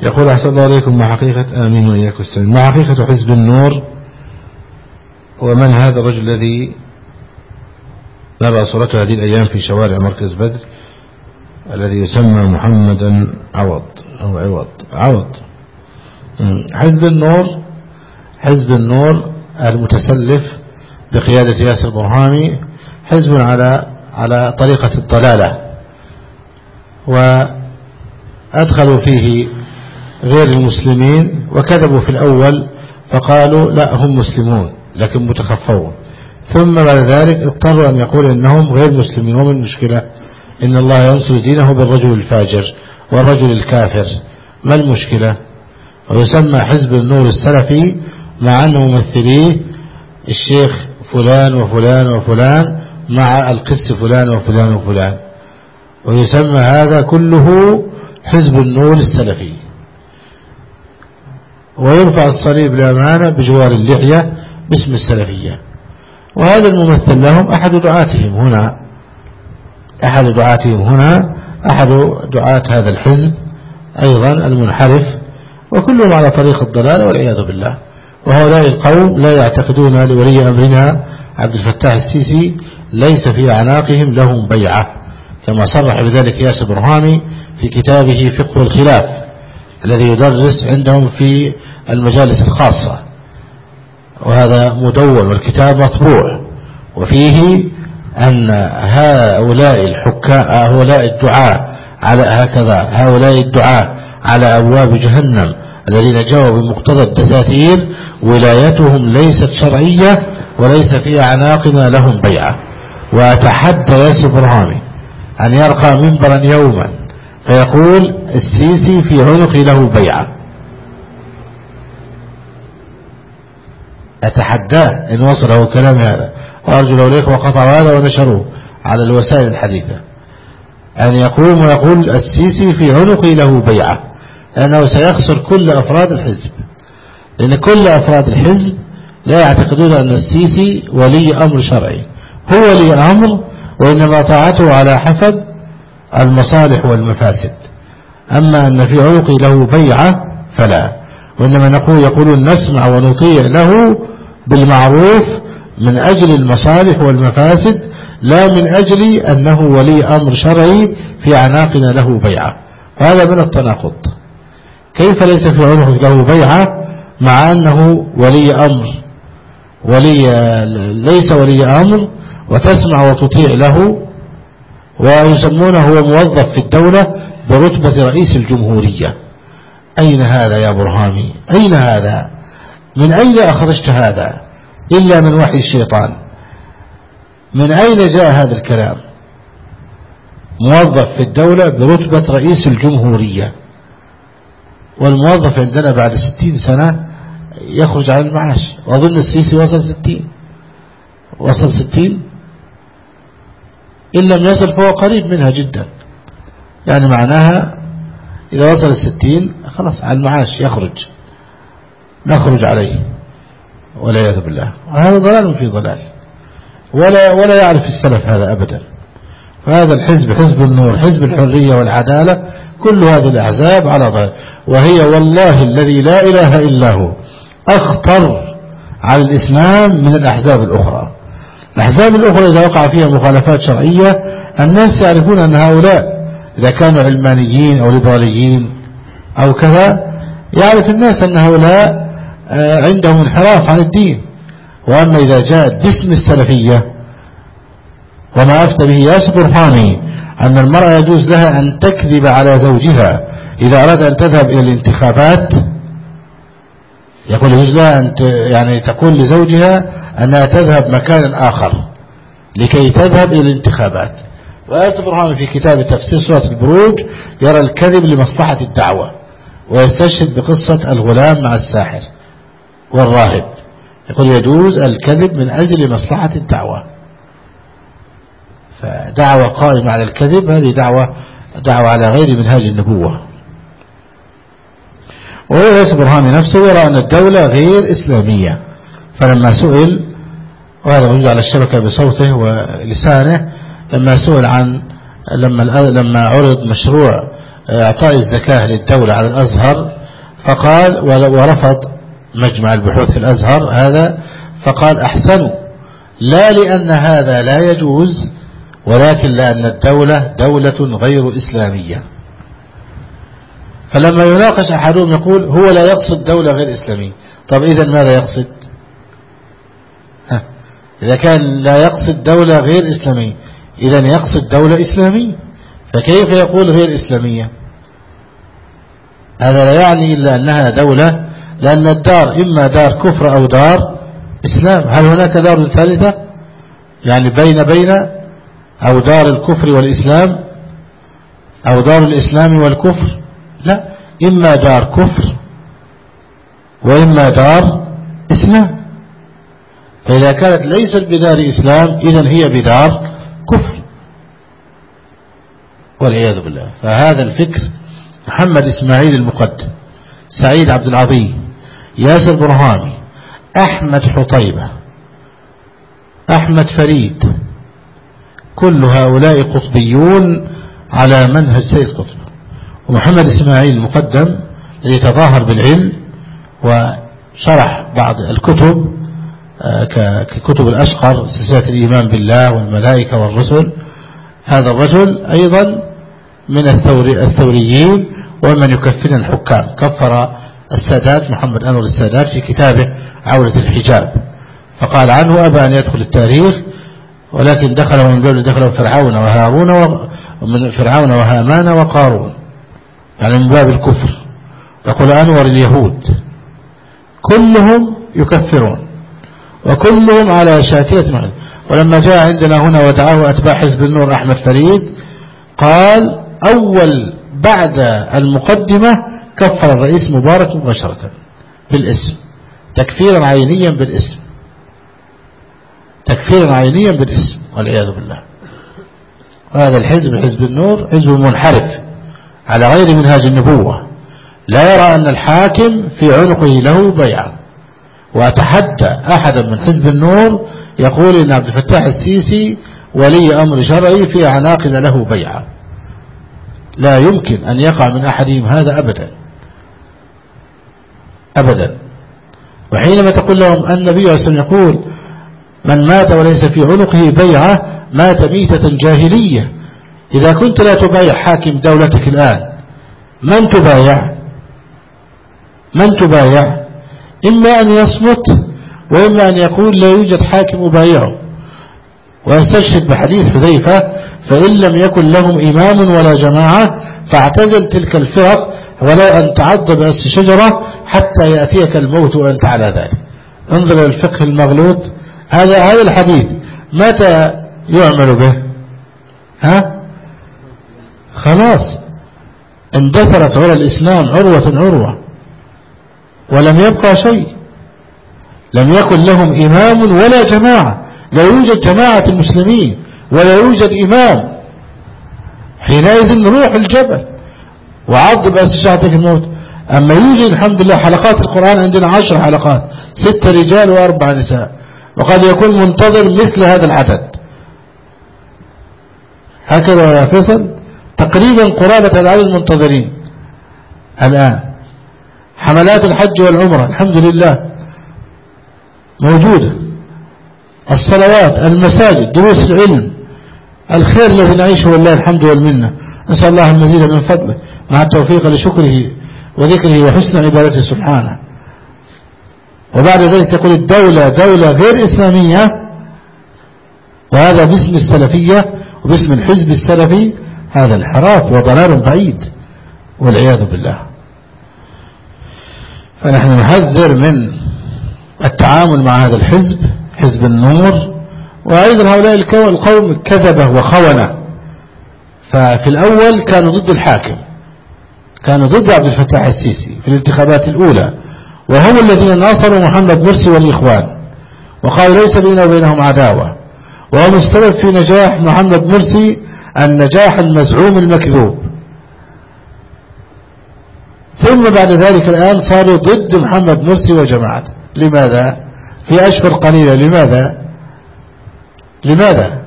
يقول أحسن الله عليكم ما حقيقة آمين وإياكم السلام. ما حقيقة حزب النور ومن هذا الرجل الذي نرى صورته هذه الأيام في شوارع مركز بدر الذي يسمى محمدا عوض أو عوض عوض. حزب النور حزب النور المتسلف بقيادة ياسر برهامي حزب على على طريقة الضلالة. وأدخلوا فيه غير المسلمين وكذبوا في الأول فقالوا لا هم مسلمون لكن متخفون. ثم بعد ذلك اضطروا أن يقول إنهم غير مسلمين. وما المشكلة إن الله ينصر دينه بالرجل الفاجر والرجل الكافر. ما المشكلة؟ ويسمى حزب النور السلفي مع أن ممثليه الشيخ فلان وفلان وفلان مع القس فلان وفلان وفلان. ويسمى هذا كله حزب النور السلفي. ويرفع الصليب لأمانة بجوار اللحية باسم السلفية. وهذا الممثل لهم أحد دعاتهم هنا. أحد دعاتهم هنا. أحد دعاة هذا الحزب أيضا المنحرف. وكلهم على طريق الضلال والعياذ بالله. وهؤلاء القوم لا يعتقدون لولي أمرنا عبد الفتاح السيسي. ليس في أعناقهم لهم بيعة. كما صرح بذلك ياسر برهامي في كتابه فقه الخلاف الذي يدرس عندهم في المجالس الخاصة. وهذا مدون والكتاب مطبوع. وفيه أن هؤلاء الحكام هؤلاء الدعاء على هكذا هؤلاء الدعاء على أبواب جهنم الذين جاءوا بمقتضى الدساتير ولايتهم ليست شرعية وليس في أعناقنا لهم بيعة. وأتحدى ياسر برهامي أن يرقى منبرا يوما فيقول السيسي في عنقي له بيعة. أتحداه إن وصله كلام هذا. وأرجو لو الإخوة قطعوا هذا ونشروه على الوسائل الحديثة. أن يقوم ويقول السيسي في عنقي له بيعة. لأنه سيخسر كل أفراد الحزب. لأن كل أفراد الحزب لا يعتقدون أن السيسي ولي أمر شرعي. هو ولي أمر وإنما طاعته على حسب المصالح والمفاسد. أما أن في عنقي له بيعة فلا. وإنما نقول يقولون نسمع ونطيع له بالمعروف من أجل المصالح والمفاسد لا من أجل أنه ولي أمر شرعي في عناقنا له بيعة. وهذا من التناقض. كيف ليس في عنقك له بيعة مع أنه ولي أمر؟ ولي ليس ولي أمر وتسمع وتطيع له ويسمونه هو موظف في الدولة برتبة رئيس الجمهورية. أين هذا يا برهامي أين هذا؟ من أين أخرجت هذا؟ إلا من وحي الشيطان. من أين جاء هذا الكلام؟ موظف في الدولة برتبة رئيس الجمهورية. والموظف عندنا بعد ستين سنة يخرج على المعاش. وأظن السيسي وصل ستين. وصل ستين؟ إن لم يصل فهو قريب منها جدا. يعني معناها إذا وصل الستين خلاص على المعاش يخرج. نخرج عليه. والعياذ بالله. وهذا ضلال في ضلال. ولا ولا يعرف السلف هذا أبدا. فهذا الحزب حزب النور حزب الحرية والعدالة كل هذه الأحزاب على ضلال. وهي والله الذي لا إله إلا هو أخطر على الإسلام من الأحزاب الأخرى. الأحزاب الأخرى إذا وقع فيها مخالفات شرعية الناس يعرفون أن هؤلاء إذا كانوا علمانيين أو ليبراليين أو كذا يعرف الناس أن هؤلاء آه، عندهم انحراف عن الدين. وأما إذا جاءت باسم السلفية وما أفتى به ياسر برهاني أن المرأة يجوز لها أن تكذب على زوجها إذا أراد أن تذهب إلى الانتخابات يقول يجوز لها أن يعني تقول لزوجها أنها تذهب مكان آخر لكي تذهب إلى الانتخابات. وآسف برهان في كتاب تفسير سورة البروج يرى الكذب لمصلحة الدعوة ويستشهد بقصة الغلام مع الساحر والراهب. يقول يجوز الكذب من أجل مصلحة الدعوة. فدعوة قائمة على الكذب هذه دعوة دعوة على غير منهاج النبوة. وهو برهامي نفسه يرى أن الدولة غير إسلامية. فلما سئل وهذا موجود على الشبكة بصوته ولسانه لما سئل عن لما لما عرض مشروع إعطاء الزكاة للدولة على الأزهر فقال ورفض مجمع البحوث في الأزهر هذا فقال أحسنوا لا لأن هذا لا يجوز ولكن لأن الدولة دولة غير إسلامية. فلما يناقش أحدهم يقول هو لا يقصد دولة غير إسلامية. طب إذا ماذا يقصد؟ ها إذا كان لا يقصد دولة غير إسلامية إذا يقصد دولة إسلامية. فكيف يقول غير إسلامية؟ هذا لا يعني إلا أنها دولة لأن الدار إما دار كفر أو دار إسلام. هل هناك دار ثالثة؟ يعني بين بين أو دار الكفر والإسلام أو دار الإسلام والكفر؟ لا إما دار كفر وإما دار إسلام. فإذا كانت ليست بدار إسلام إذن هي بدار كفر والعياذ بالله. فهذا الفكر محمد إسماعيل المقدم سعيد عبد العظيم ياسر برهامي أحمد حطيبة أحمد فريد كل هؤلاء قطبيون على منهج سيد قطب. ومحمد إسماعيل المقدم الذي تظاهر بالعلم وشرح بعض الكتب آه، ككتب الأشقر سلسلة الإيمان بالله والملائكة والرسل. هذا الرجل أيضا من الثوري الثوريين ومن يكفر الحكام. كفر السادات محمد أنور السادات في كتابه عولة الحجاب. فقال عنه أبى أن يدخل التاريخ ولكن دخله من قبل دخله فرعون وهارون ومن فرعون وهامان وقارون. يعني من باب الكفر. يقول أنور اليهود. كلهم يكفرون. وكلهم على شاكلة معه ولما جاء عندنا هنا ودعاه أتباع حزب النور أحمد فريد قال أول بعد المقدمة كفر الرئيس مبارك مباشرة بالاسم. تكفيرا عينيا بالاسم. تكفيرا عينيا بالاسم والعياذ بالله. وهذا الحزب حزب النور حزب منحرف. على غير منهاج النبوة. لا يرى أن الحاكم في عنقه له بيعة وأتحدى أحدا من حزب النور يقول إن عبد الفتاح السيسي ولي أمر شرعي في عناقنا له بيعة لا يمكن أن يقع من أحدهم هذا أبدا. أبدا. وحينما تقول لهم النبي عليه الصلاة يقول من مات وليس في عنقه بيعة مات ميتة جاهلية. إذا كنت لا تبايع حاكم دولتك الآن من تبايع؟ من تبايع؟ إما أن يصمت وإما أن يقول لا يوجد حاكم أبايعه ويستشهد بحديث حذيفة فإن لم يكن لهم إمام ولا جماعة فاعتزل تلك الفرق ولو أن تعض بأس شجرة حتى يأتيك الموت وأنت على ذلك. انظر الفقه المغلوط. هذا هذا الحديث متى يعمل به؟ ها؟ خلاص. اندثرت على الإسلام عروة عروة ولم يبقى شيء. لم يكن لهم إمام ولا جماعة. لا يوجد جماعة المسلمين ولا يوجد إمام. حينئذ نروح الجبل. وعض بأسشعتك الموت. أما يوجد الحمد لله حلقات القرآن عندنا عشر حلقات ست رجال وأربع نساء. وقد يكون منتظر مثل هذا العدد. هكذا يا فيصل. تقريبا قرابة العدد المنتظرين. الآن. حملات الحج والعمرة الحمد لله موجودة. الصلوات المساجد دروس العلم الخير الذي نعيشه والله الحمد والمنة. نسأل الله المزيد من فضله مع التوفيق لشكره وذكره وحسن عبادته سبحانه. وبعد ذلك تقول الدولة دولة غير إسلامية وهذا باسم السلفية وباسم الحزب السلفي هذا انحراف وضلال بعيد والعياذ بالله. فنحن نحذر من التعامل مع هذا الحزب حزب النور وأيضا هؤلاء القوم كذبة وخونة. ففي الأول كانوا ضد الحاكم كانوا ضد عبد الفتاح السيسي في الانتخابات الأولى وهم الذين ناصروا محمد مرسي والإخوان وقالوا ليس بيننا وبينهم عداوة. وهم السبب في نجاح محمد مرسي النجاح المزعوم المكذوب. ثم بعد ذلك الآن صاروا ضد محمد مرسي وجماعته لماذا؟ في أشهر قليلة. لماذا؟ لماذا؟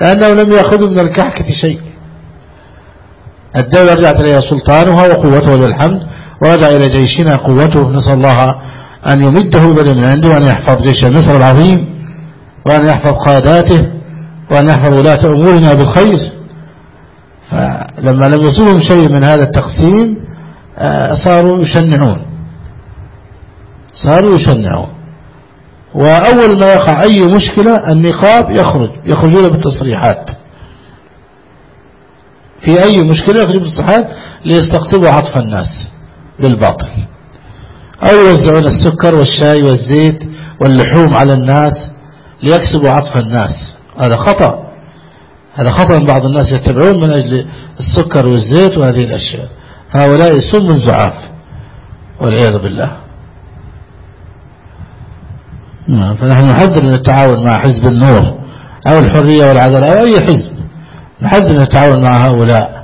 لأنه لم يأخذوا من الكحكة شيء. الدولة رجعت إليها سلطانها وقوته وللحمد ورجع إلى جيشنا قوته. نسأل الله أن يمده بل من عنده وأن يحفظ جيش مصر العظيم. وأن يحفظ قاداته وأن يحفظ ولاة أمورنا بالخير. فلما لم يصيبهم شيء من هذا التقسيم آه، صاروا يشنعون. صاروا يشنعون. وأول ما يقع أي مشكلة النقاب يخرج يخرجون بالتصريحات. في أي مشكلة يخرجون بالتصريحات؟ ليستقطبوا عطف الناس بالباطل. أو يوزعون السكر والشاي والزيت واللحوم على الناس. ليكسبوا عطف الناس. هذا خطأ. هذا خطأ بعض الناس يتبعون من أجل السكر والزيت وهذه الأشياء. هؤلاء سم زعاف والعياذ بالله. نعم، فنحن نحذر من التعاون مع حزب النور أو الحرية والعدالة أو أي حزب. نحذر من التعاون مع هؤلاء.